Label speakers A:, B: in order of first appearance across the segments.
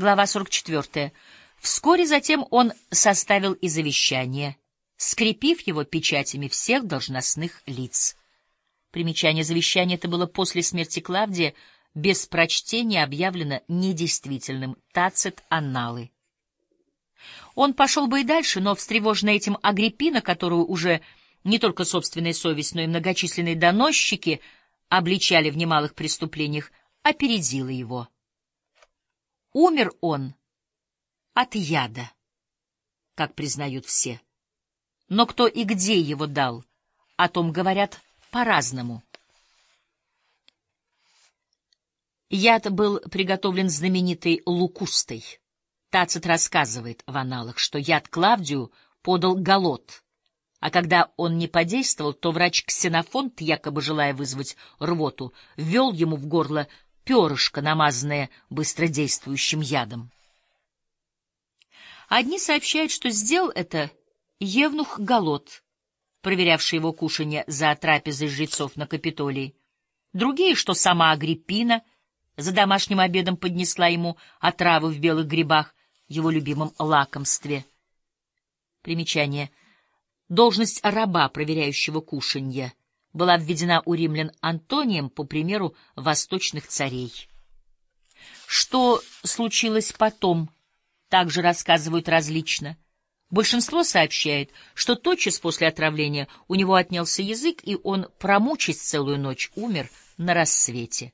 A: Глава 44. Вскоре затем он составил и завещание, скрепив его печатями всех должностных лиц. Примечание завещания это было после смерти Клавдия, без прочтения объявлено недействительным. Тацит Анналы. Он пошел бы и дальше, но встревоженная этим Агриппина, которую уже не только собственная совесть, но и многочисленные доносчики обличали в немалых преступлениях, опередила его. Умер он от яда, как признают все. Но кто и где его дал, о том говорят по-разному. Яд был приготовлен знаменитой Лукустой. Тацит рассказывает в аналах, что яд Клавдию подал Галот, а когда он не подействовал, то врач Ксенофонт, якобы желая вызвать рвоту, ввел ему в горло перышко, намазанное быстродействующим ядом. Одни сообщают, что сделал это Евнух Галот, проверявший его кушанье за трапезой жрецов на Капитолии. Другие, что сама Агриппина за домашним обедом поднесла ему отравы в белых грибах, его любимом лакомстве. Примечание. Должность раба, проверяющего кушанье, была введена у римлян Антонием по примеру восточных царей. Что случилось потом, также рассказывают различно. Большинство сообщает, что тотчас после отравления у него отнялся язык, и он, промучись целую ночь, умер на рассвете.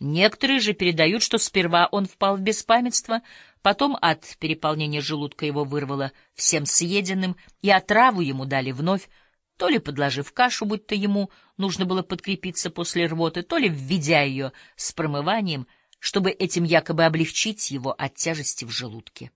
A: Некоторые же передают, что сперва он впал в беспамятство, потом от переполнения желудка его вырвало всем съеденным, и отраву ему дали вновь, то ли подложив кашу, будто ему нужно было подкрепиться после рвоты, то ли введя ее с промыванием, чтобы этим якобы облегчить его от тяжести в желудке.